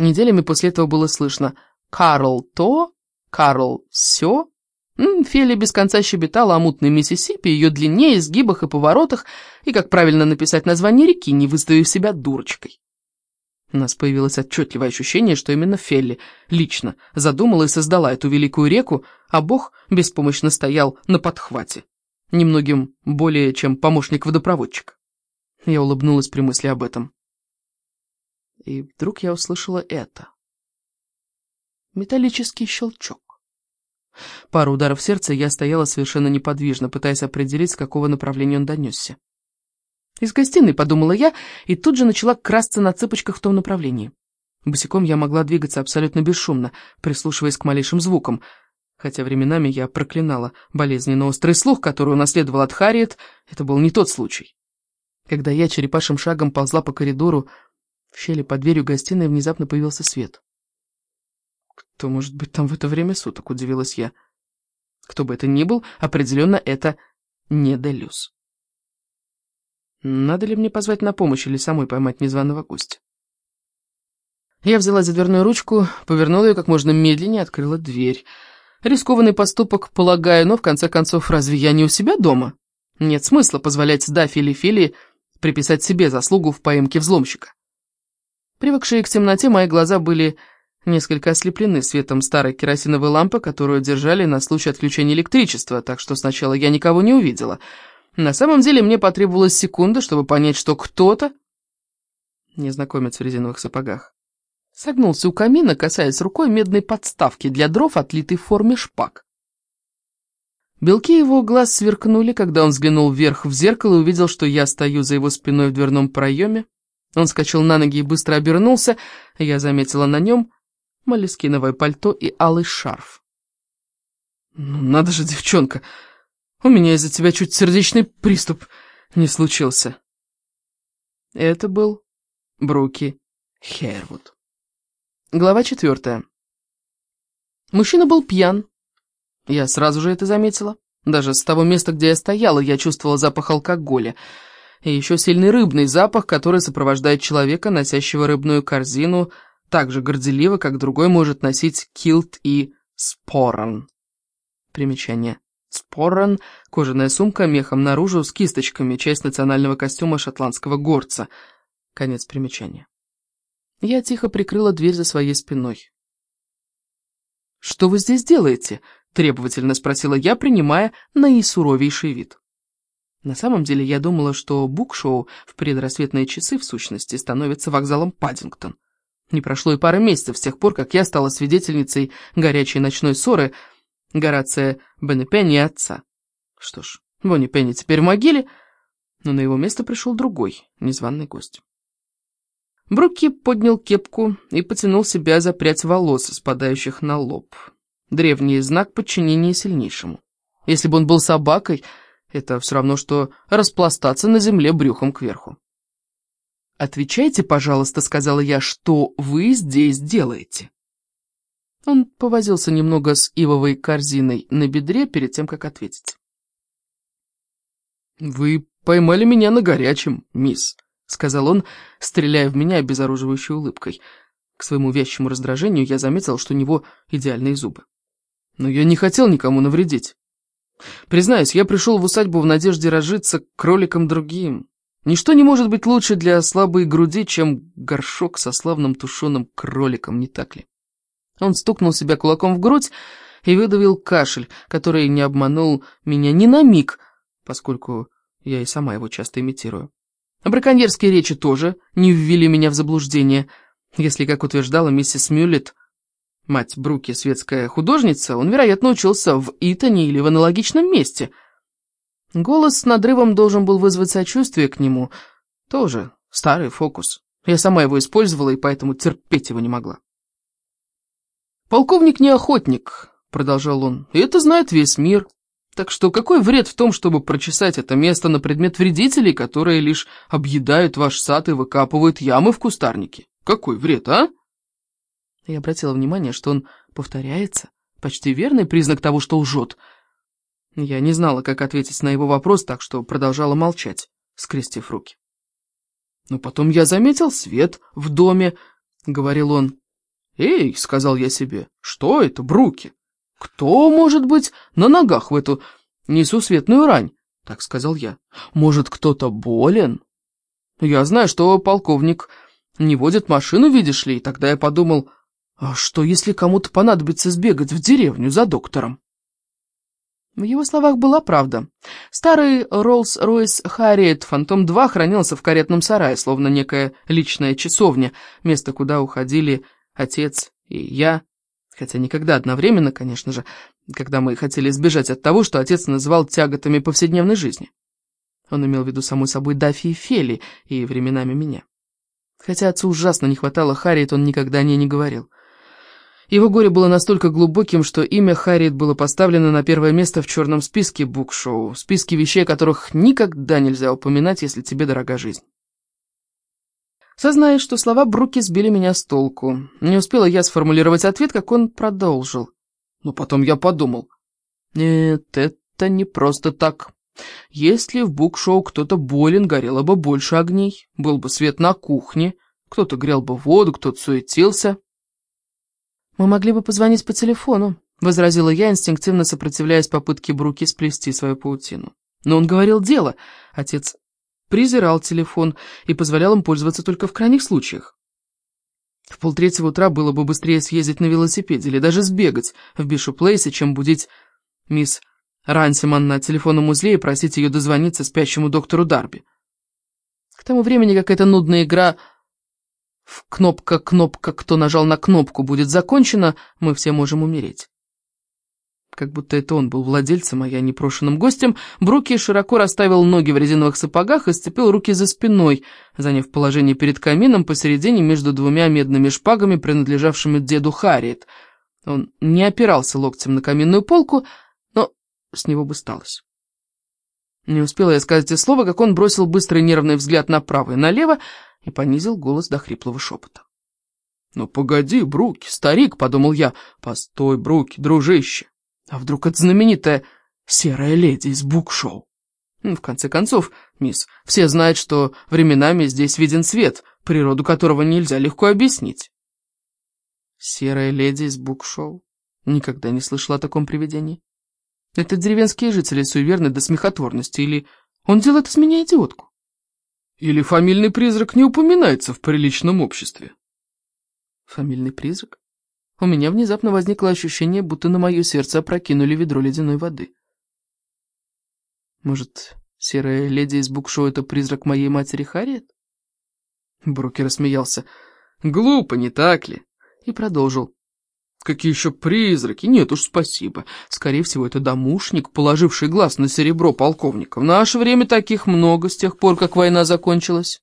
Неделями после этого было слышно «Карл то», «Карл сё». Фелли без конца щебетала о мутной Миссисипи, ее длине, изгибах и поворотах, и как правильно написать название реки, не выставив себя дурочкой. У нас появилось отчетливое ощущение, что именно Фелли лично задумала и создала эту великую реку, а Бог беспомощно стоял на подхвате, немногим более чем помощник водопроводчика. Я улыбнулась при мысли об этом. И вдруг я услышала это. Металлический щелчок. Пару ударов сердца я стояла совершенно неподвижно, пытаясь определить, с какого направления он донесся. Из гостиной, подумала я, и тут же начала красться на цыпочках в том направлении. Босиком я могла двигаться абсолютно бесшумно, прислушиваясь к малейшим звукам, хотя временами я проклинала болезненно острый слух, который унаследовал от Харриет, это был не тот случай. Когда я черепашим шагом ползла по коридору, в щели под дверью гостиной внезапно появился свет. «Кто может быть там в это время суток?» — удивилась я. Кто бы это ни был, определенно это не Делюс. Надо ли мне позвать на помощь или самой поймать незваного гостя? Я взяла за дверную ручку, повернула ее как можно медленнее, открыла дверь. Рискованный поступок, полагаю, но в конце концов, разве я не у себя дома? Нет смысла позволять Даффи или Фили приписать себе заслугу в поимке взломщика. Привыкшие к темноте, мои глаза были несколько ослеплены светом старой керосиновой лампы, которую держали на случай отключения электричества, так что сначала я никого не увидела — на самом деле мне потребовалась секунда, чтобы понять, что кто-то, незнакомец в резиновых сапогах, согнулся у камина, касаясь рукой медной подставки для дров, отлитой в форме шпаг. Белки его глаз сверкнули, когда он взглянул вверх в зеркало и увидел, что я стою за его спиной в дверном проеме. Он скачал на ноги и быстро обернулся, я заметила на нем молескиновое пальто и алый шарф. «Ну, надо же, девчонка!» У меня из-за тебя чуть сердечный приступ не случился. Это был Бруки Хервуд. Глава четвертая. Мужчина был пьян. Я сразу же это заметила. Даже с того места, где я стояла, я чувствовала запах алкоголя. И еще сильный рыбный запах, который сопровождает человека, носящего рыбную корзину, так же горделиво, как другой может носить килт и спорон. Примечание. Спорран, кожаная сумка мехом наружу с кисточками, часть национального костюма шотландского горца. Конец примечания. Я тихо прикрыла дверь за своей спиной. «Что вы здесь делаете?» — требовательно спросила я, принимая наисуровейший вид. На самом деле я думала, что букшоу в предрассветные часы в сущности становится вокзалом Паддингтон. Не прошло и пары месяцев с тех пор, как я стала свидетельницей горячей ночной ссоры — Горация Беннепенни отца. Что ж, Бонни Пенни теперь в могиле, но на его место пришел другой, незваный гость. Бруки поднял кепку и потянул себя за прядь волос, спадающих на лоб. Древний знак подчинения сильнейшему. Если бы он был собакой, это все равно, что распластаться на земле брюхом кверху. «Отвечайте, пожалуйста», — сказала я, — «что вы здесь делаете?» Он повозился немного с ивовой корзиной на бедре перед тем, как ответить. «Вы поймали меня на горячем, мисс», — сказал он, стреляя в меня обезоруживающей улыбкой. К своему вязчему раздражению я заметил, что у него идеальные зубы. Но я не хотел никому навредить. Признаюсь, я пришел в усадьбу в надежде разжиться кроликом другим. Ничто не может быть лучше для слабой груди, чем горшок со славным тушеным кроликом, не так ли? Он стукнул себя кулаком в грудь и выдавил кашель, который не обманул меня ни на миг, поскольку я и сама его часто имитирую. Браконьерские речи тоже не ввели меня в заблуждение. Если, как утверждала миссис Мюллет, мать Бруки светская художница, он, вероятно, учился в Итоне или в аналогичном месте. Голос с надрывом должен был вызвать сочувствие к нему. Тоже старый фокус. Я сама его использовала и поэтому терпеть его не могла. «Полковник не охотник», — продолжал он, — «и это знает весь мир. Так что какой вред в том, чтобы прочесать это место на предмет вредителей, которые лишь объедают ваш сад и выкапывают ямы в кустарнике? Какой вред, а?» Я обратила внимание, что он повторяется, почти верный признак того, что лжет. Я не знала, как ответить на его вопрос, так что продолжала молчать, скрестив руки. «Но потом я заметил свет в доме», — говорил он. «Эй!» — сказал я себе. «Что это, Бруки? Кто может быть на ногах в эту несусветную рань?» — так сказал я. «Может, кто-то болен?» Я знаю, что полковник не водит машину, видишь ли, и тогда я подумал, а что если кому-то понадобится сбегать в деревню за доктором? В его словах была правда. Старый Роллс-Ройс Харриет Фантом-2 хранился в каретном сарае, словно некая личная часовня, место, куда уходили отец и я, хотя никогда одновременно, конечно же, когда мы хотели избежать от того, что отец называл тяготами повседневной жизни. Он имел в виду самой собой Дафи и Фели, и временами меня. Хотя отцу ужасно не хватало Харриет, он никогда о ней не говорил. Его горе было настолько глубоким, что имя Харриет было поставлено на первое место в черном списке букшоу, списке вещей, о которых никогда нельзя упоминать, если тебе дорога жизнь. Сознаясь, что слова Бруки сбили меня с толку. Не успела я сформулировать ответ, как он продолжил. Но потом я подумал. Нет, это не просто так. Если в букшоу кто-то болен, горело бы больше огней, был бы свет на кухне, кто-то грел бы воду, кто-то суетился. «Мы могли бы позвонить по телефону», — возразила я, инстинктивно сопротивляясь попытке Бруки сплести свою паутину. Но он говорил дело. Отец презирал телефон и позволял им пользоваться только в крайних случаях. В полтретьего утра было бы быстрее съездить на велосипеде или даже сбегать в Бишоп-Плейсе, чем будить мисс Рансиман на телефонном узле и просить ее дозвониться спящему доктору Дарби. К тому времени какая-то нудная игра в кнопка-кнопка, кто нажал на кнопку, будет закончена, мы все можем умереть. Как будто это он был владельцем, а я непрошенным гостем, Бруки широко расставил ноги в резиновых сапогах и сцепил руки за спиной, заняв положение перед камином посередине между двумя медными шпагами, принадлежавшими деду Харриет. Он не опирался локтем на каминную полку, с него бы сталось. Не успела я сказать и слова, как он бросил быстрый нервный взгляд направо и налево и понизил голос до хриплого шепота. «Ну погоди, Бруки, старик», — подумал я. «Постой, Бруки, дружище. А вдруг это знаменитая серая леди из букшоу?» ну, В конце концов, мисс, все знают, что временами здесь виден свет, природу которого нельзя легко объяснить. Серая леди из букшоу? Никогда не слышала о таком привидении. Это деревенские жители суеверны до смехотворности, или он делает из меня идиотку? Или фамильный призрак не упоминается в приличном обществе? Фамильный призрак? У меня внезапно возникло ощущение, будто на мое сердце опрокинули ведро ледяной воды. Может, серая леди из букшоу — это призрак моей матери Харриет? Брокер рассмеялся. Глупо, не так ли? И продолжил. Какие еще призраки? Нет уж, спасибо. Скорее всего, это домушник, положивший глаз на серебро полковника. В наше время таких много с тех пор, как война закончилась.